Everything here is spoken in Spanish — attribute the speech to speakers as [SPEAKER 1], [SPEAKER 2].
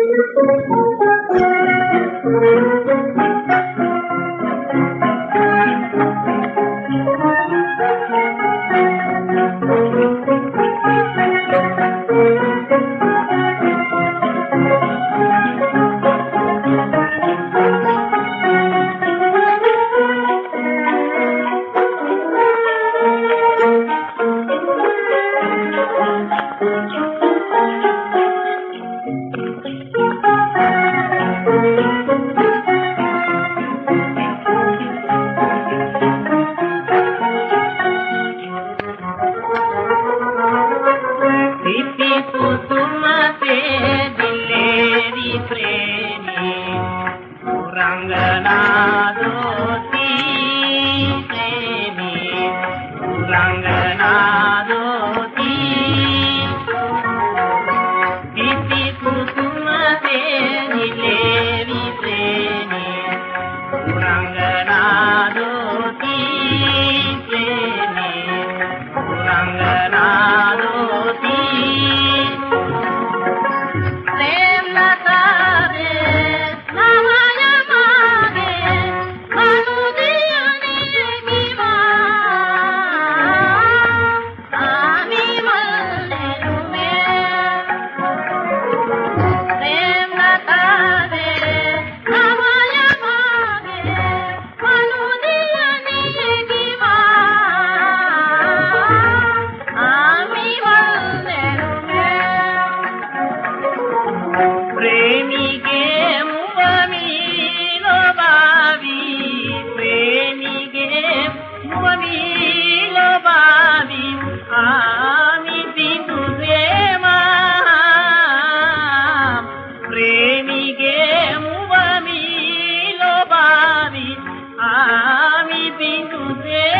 [SPEAKER 1] Thank you. Ranga Miguel, un amigo, padre, a mi pinto, te.